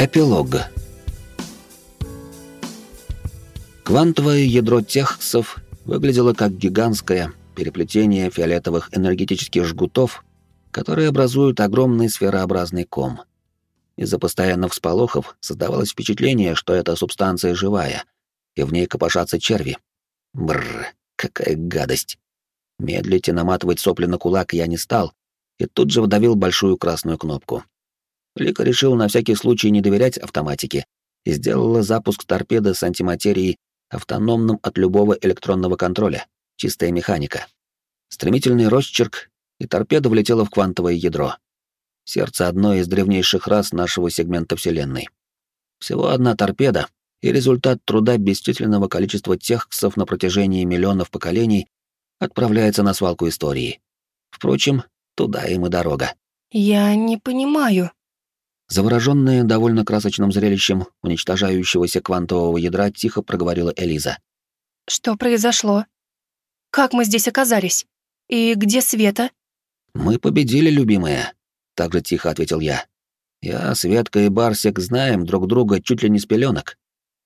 Эпилог. Квантовое ядро техсов выглядело как гигантское переплетение фиолетовых энергетических жгутов, которые образуют огромный сферообразный ком. Из-за постоянных всполохов создавалось впечатление, что эта субстанция живая, и в ней копошатся черви. Бррр, какая гадость. Медлить и наматывать сопли на кулак я не стал, и тут же вдавил большую красную кнопку. Лика решил на всякий случай не доверять автоматике и сделала запуск торпеды с антиматерией автономным от любого электронного контроля, чистая механика. Стремительный росчерк, и торпеда влетела в квантовое ядро. Сердце одной из древнейших рас нашего сегмента Вселенной. Всего одна торпеда, и результат труда бесчисленного количества техксов на протяжении миллионов поколений отправляется на свалку истории. Впрочем, туда им и дорога. «Я не понимаю», Завороженная довольно красочным зрелищем уничтожающегося квантового ядра, тихо проговорила Элиза. «Что произошло? Как мы здесь оказались? И где Света?» «Мы победили, любимая», — также тихо ответил я. «Я, Светка и Барсик знаем друг друга чуть ли не с пеленок.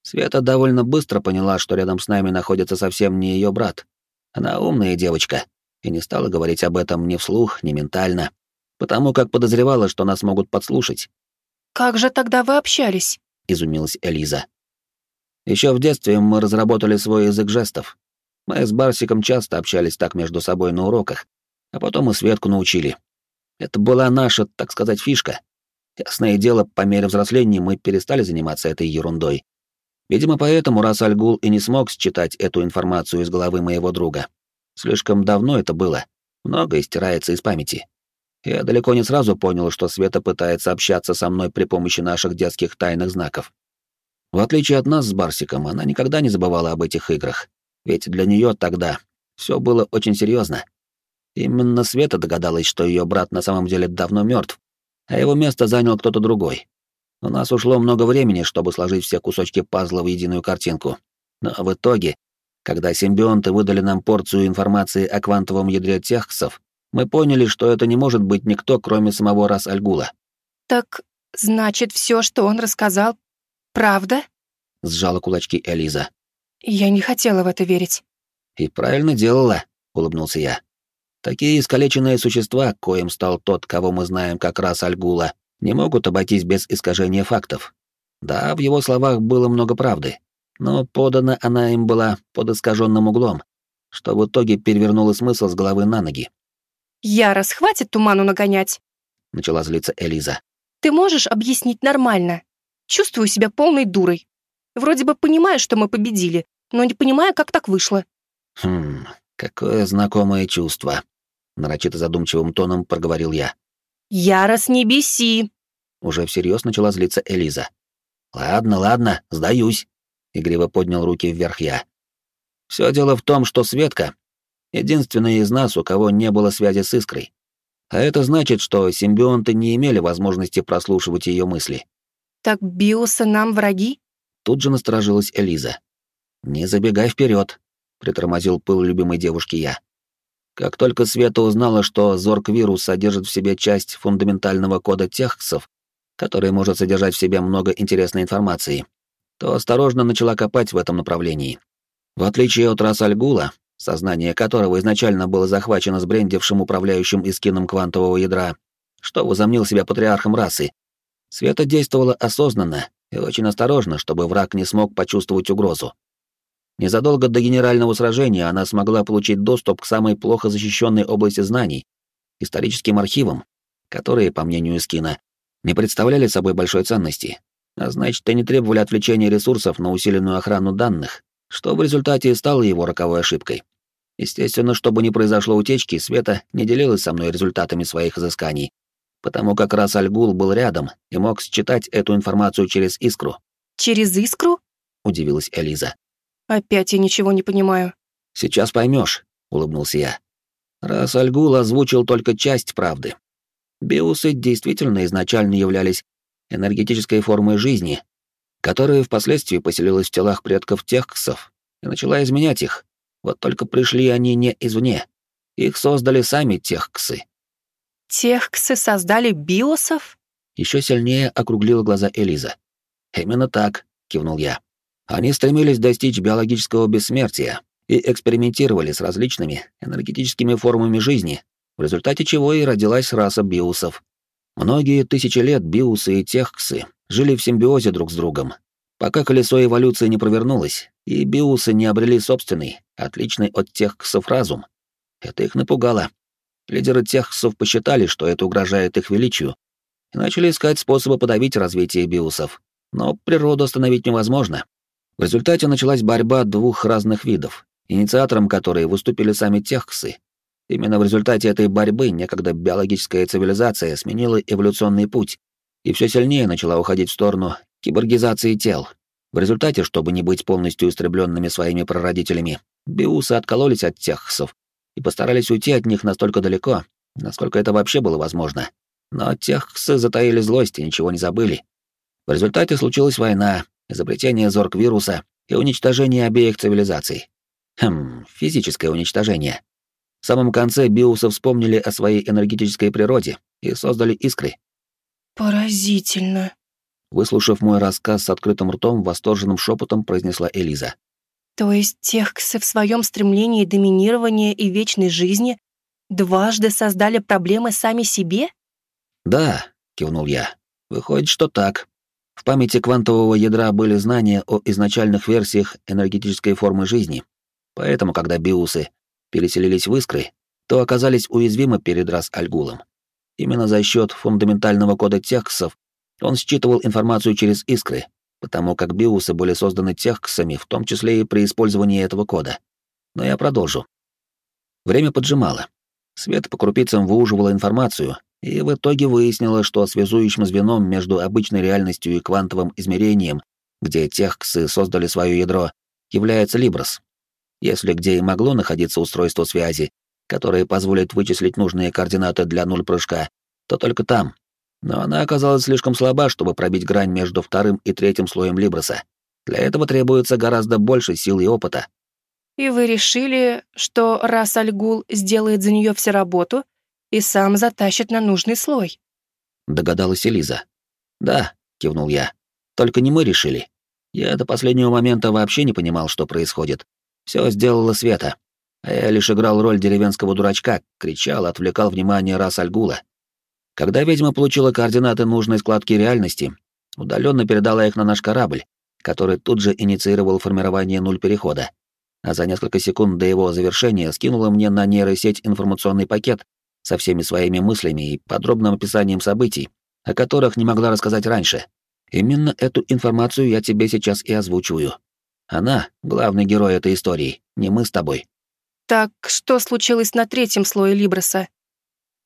Света довольно быстро поняла, что рядом с нами находится совсем не ее брат. Она умная девочка и не стала говорить об этом ни вслух, ни ментально, потому как подозревала, что нас могут подслушать. «Как же тогда вы общались?» — изумилась Элиза. Еще в детстве мы разработали свой язык жестов. Мы с Барсиком часто общались так между собой на уроках, а потом и Светку научили. Это была наша, так сказать, фишка. Ясное дело, по мере взросления мы перестали заниматься этой ерундой. Видимо, поэтому раз Альгул и не смог считать эту информацию из головы моего друга. Слишком давно это было. Многое стирается из памяти. Я далеко не сразу понял, что Света пытается общаться со мной при помощи наших детских тайных знаков. В отличие от нас с Барсиком, она никогда не забывала об этих играх, ведь для нее тогда все было очень серьезно. Именно Света догадалась, что ее брат на самом деле давно мертв, а его место занял кто-то другой. У нас ушло много времени, чтобы сложить все кусочки пазла в единую картинку. Но в итоге, когда симбионты выдали нам порцию информации о квантовом ядре техсов, мы поняли, что это не может быть никто, кроме самого Рас Альгула. «Так, значит, все, что он рассказал, правда?» — сжала кулачки Элиза. «Я не хотела в это верить». «И правильно делала», — улыбнулся я. «Такие искалеченные существа, коим стал тот, кого мы знаем как Рас Альгула, не могут обойтись без искажения фактов. Да, в его словах было много правды, но подана она им была под искаженным углом, что в итоге перевернуло смысл с головы на ноги. «Яра, хватит туману нагонять!» — начала злиться Элиза. «Ты можешь объяснить нормально? Чувствую себя полной дурой. Вроде бы понимаю, что мы победили, но не понимаю, как так вышло». «Хм, какое знакомое чувство», — нарочито задумчивым тоном проговорил я. «Ярос, не беси!» Уже всерьез начала злиться Элиза. «Ладно, ладно, сдаюсь», — игриво поднял руки вверх я. «Все дело в том, что Светка единственная из нас, у кого не было связи с искрой. А это значит, что симбионты не имели возможности прослушивать ее мысли. «Так биосы нам враги?» Тут же насторожилась Элиза. «Не забегай вперед, притормозил пыл любимой девушки я. Как только Света узнала, что зорг-вирус содержит в себе часть фундаментального кода техсов, который может содержать в себе много интересной информации, то осторожно начала копать в этом направлении. В отличие от Расальгула, сознание которого изначально было захвачено сбрендившим управляющим искином квантового ядра, что возомнил себя патриархом расы. Света действовала осознанно и очень осторожно, чтобы враг не смог почувствовать угрозу. Незадолго до генерального сражения она смогла получить доступ к самой плохо защищенной области знаний, историческим архивам, которые, по мнению Скина, не представляли собой большой ценности, а значит, и не требовали отвлечения ресурсов на усиленную охрану данных, что в результате и стало его роковой ошибкой. Естественно, чтобы не произошло утечки, Света не делилась со мной результатами своих изысканий, потому как раз Альгул был рядом и мог считать эту информацию через искру. «Через искру?» — удивилась Элиза. «Опять я ничего не понимаю». «Сейчас поймешь, улыбнулся я. Раз Альгул озвучил только часть правды. Биусы действительно изначально являлись энергетической формой жизни, которая впоследствии поселилась в телах предков техксов и начала изменять их, вот только пришли они не извне. Их создали сами техксы. Техксы создали биосов? Еще сильнее округлила глаза Элиза. Именно так, кивнул я. Они стремились достичь биологического бессмертия и экспериментировали с различными энергетическими формами жизни, в результате чего и родилась раса биусов. Многие тысячи лет биусы и техксы жили в симбиозе друг с другом, пока колесо эволюции не провернулось, и биусы не обрели собственный, отличный от техксов разум. Это их напугало. Лидеры техксов посчитали, что это угрожает их величию, и начали искать способы подавить развитие биусов. Но природу остановить невозможно. В результате началась борьба двух разных видов, инициатором которой выступили сами техксы, Именно в результате этой борьбы некогда биологическая цивилизация сменила эволюционный путь и все сильнее начала уходить в сторону киборгизации тел. В результате, чтобы не быть полностью истребленными своими прародителями, биусы откололись от техсов и постарались уйти от них настолько далеко, насколько это вообще было возможно. Но техсы затаили злость и ничего не забыли. В результате случилась война, изобретение зорг-вируса и уничтожение обеих цивилизаций. Хм, физическое уничтожение. В самом конце биусы вспомнили о своей энергетической природе и создали искры. «Поразительно», — выслушав мой рассказ с открытым ртом, восторженным шепотом произнесла Элиза. «То есть техксы в своем стремлении доминирования и вечной жизни дважды создали проблемы сами себе?» «Да», — кивнул я. «Выходит, что так. В памяти квантового ядра были знания о изначальных версиях энергетической формы жизни. Поэтому, когда биусы переселились в искры, то оказались уязвимы перед Рас-Альгулом. Именно за счет фундаментального кода техксов он считывал информацию через искры, потому как биусы были созданы техксами, в том числе и при использовании этого кода. Но я продолжу. Время поджимало. Свет по крупицам выуживала информацию, и в итоге выяснила, что связующим звеном между обычной реальностью и квантовым измерением, где техксы создали свое ядро, является Либрос. Если где и могло находиться устройство связи, которое позволит вычислить нужные координаты для нуль-прыжка, то только там. Но она оказалась слишком слаба, чтобы пробить грань между вторым и третьим слоем Либроса. Для этого требуется гораздо больше сил и опыта. И вы решили, что раз Альгул сделает за нее всю работу и сам затащит на нужный слой? Догадалась Элиза. Да, кивнул я. Только не мы решили. Я до последнего момента вообще не понимал, что происходит. Все сделала Света. А я лишь играл роль деревенского дурачка, кричал, отвлекал внимание раз Альгула. Когда ведьма получила координаты нужной складки реальности, удаленно передала их на наш корабль, который тут же инициировал формирование нуль перехода. А за несколько секунд до его завершения скинула мне на нейросеть информационный пакет со всеми своими мыслями и подробным описанием событий, о которых не могла рассказать раньше. Именно эту информацию я тебе сейчас и озвучиваю. Она — главный герой этой истории, не мы с тобой. Так что случилось на третьем слое Либроса?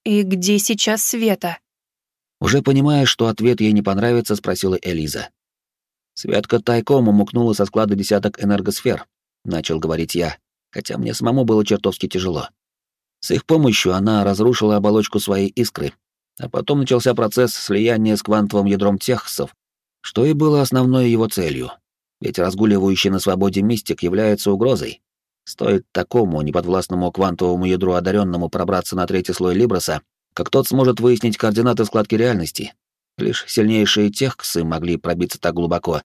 И где сейчас Света? Уже понимая, что ответ ей не понравится, спросила Элиза. Светка тайком умукнула со склада десяток энергосфер, начал говорить я, хотя мне самому было чертовски тяжело. С их помощью она разрушила оболочку своей искры, а потом начался процесс слияния с квантовым ядром техсов, что и было основной его целью ведь разгуливающий на свободе мистик является угрозой. Стоит такому неподвластному квантовому ядру одаренному пробраться на третий слой Либроса, как тот сможет выяснить координаты складки реальности. Лишь сильнейшие техксы могли пробиться так глубоко,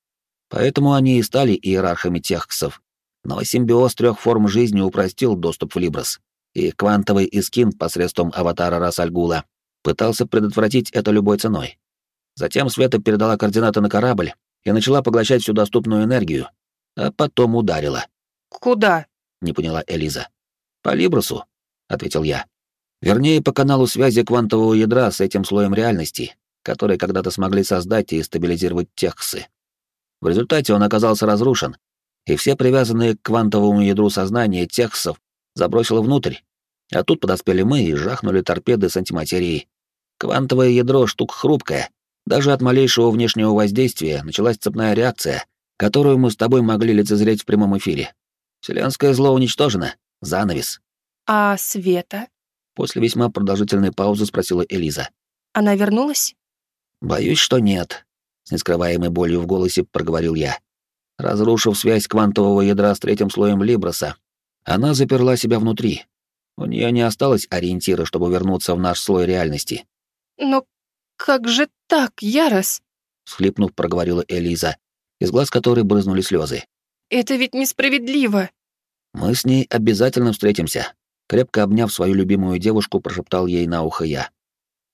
поэтому они и стали иерархами техксов. Но симбиоз трех форм жизни упростил доступ в Либрос, и квантовый Искин посредством аватара Расальгула пытался предотвратить это любой ценой. Затем Света передала координаты на корабль, и начала поглощать всю доступную энергию, а потом ударила. «Куда?» — не поняла Элиза. «По Либрусу», — ответил я. Вернее, по каналу связи квантового ядра с этим слоем реальности, который когда-то смогли создать и стабилизировать техсы. В результате он оказался разрушен, и все привязанные к квантовому ядру сознания техсов забросило внутрь. А тут подоспели мы и жахнули торпеды с антиматерией. Квантовое ядро — штука хрупкая, даже от малейшего внешнего воздействия началась цепная реакция, которую мы с тобой могли лицезреть в прямом эфире. Вселенское зло уничтожено. Занавес. А Света? После весьма продолжительной паузы спросила Элиза. Она вернулась? Боюсь, что нет. С нескрываемой болью в голосе проговорил я. Разрушив связь квантового ядра с третьим слоем Либроса, она заперла себя внутри. У нее не осталось ориентира, чтобы вернуться в наш слой реальности. Но как же так, Ярос? — схлипнув, проговорила Элиза, из глаз которой брызнули слезы. «Это ведь несправедливо!» «Мы с ней обязательно встретимся», — крепко обняв свою любимую девушку, прошептал ей на ухо я.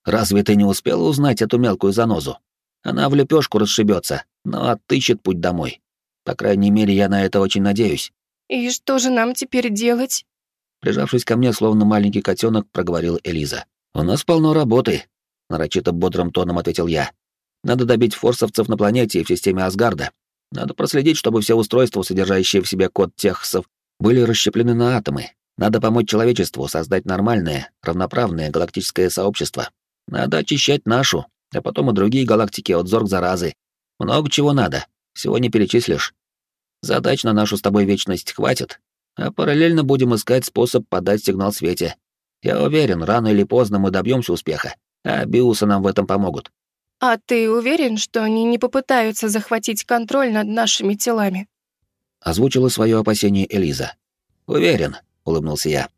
«Разве ты не успела узнать эту мелкую занозу? Она в лепешку расшибется, но отыщет путь домой. По крайней мере, я на это очень надеюсь». «И что же нам теперь делать?» Прижавшись ко мне, словно маленький котенок, проговорила Элиза. «У нас полно работы», — нарочито бодрым тоном ответил я. «Надо добить форсовцев на планете и в системе Асгарда. Надо проследить, чтобы все устройства, содержащие в себе код техсов, были расщеплены на атомы. Надо помочь человечеству создать нормальное, равноправное галактическое сообщество. Надо очищать нашу, а потом и другие галактики от зорг заразы. Много чего надо, всего не перечислишь. Задач на нашу с тобой вечность хватит, а параллельно будем искать способ подать сигнал Свете. Я уверен, рано или поздно мы добьемся успеха, а биусы нам в этом помогут. А ты уверен, что они не попытаются захватить контроль над нашими телами? Озвучила свое опасение Элиза. Уверен, улыбнулся я.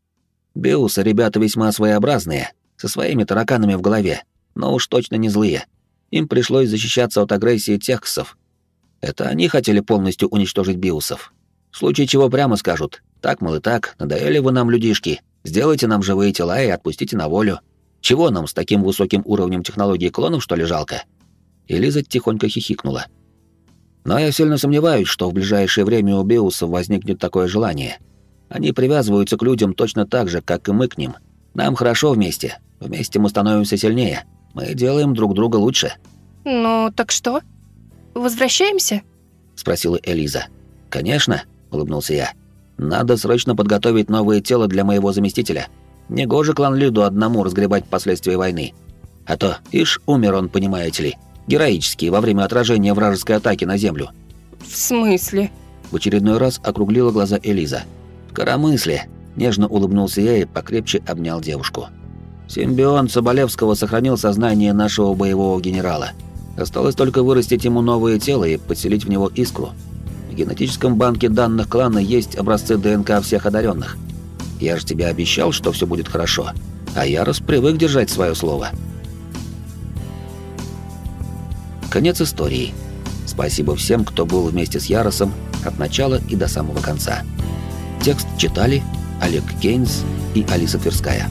Биусы ребята весьма своеобразные, со своими тараканами в голове, но уж точно не злые. Им пришлось защищаться от агрессии техксов. Это они хотели полностью уничтожить биусов. В случае чего прямо скажут, так, мол, и так, надоели вы нам, людишки, сделайте нам живые тела и отпустите на волю. Чего нам с таким высоким уровнем технологии клонов, что ли, жалко?» И Лиза тихонько хихикнула. «Но я сильно сомневаюсь, что в ближайшее время у Биусов возникнет такое желание. Они привязываются к людям точно так же, как и мы к ним. Нам хорошо вместе. Вместе мы становимся сильнее. Мы делаем друг друга лучше». «Ну, так что? Возвращаемся?» — спросила Элиза. «Конечно», — улыбнулся я. «Надо срочно подготовить новое тело для моего заместителя. Негоже клан Люду одному разгребать последствия войны. А то, ишь, умер он, понимаете ли, героически во время отражения вражеской атаки на Землю». «В смысле?» В очередной раз округлила глаза Элиза. «В коромысле», — нежно улыбнулся я и покрепче обнял девушку. «Симбион Соболевского сохранил сознание нашего боевого генерала. Осталось только вырастить ему новое тело и подселить в него искру. В генетическом банке данных клана есть образцы ДНК всех одаренных. Я же тебе обещал, что все будет хорошо. А Ярос привык держать свое слово. Конец истории. Спасибо всем, кто был вместе с Яросом от начала и до самого конца. Текст читали Олег Кейнс и Алиса Тверская.